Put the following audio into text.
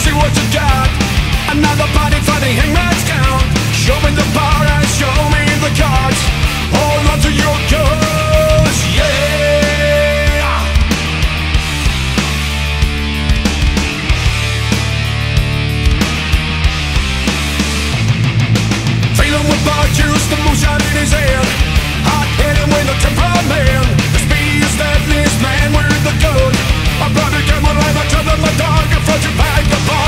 see what you got. Another the hangman's count. Show me the power, and show me the cards. Hold on to your guns, yeah. Feeling with the moonshine in his hand. Hot headed with a. The speed is with the gun. I my dog survive the fall.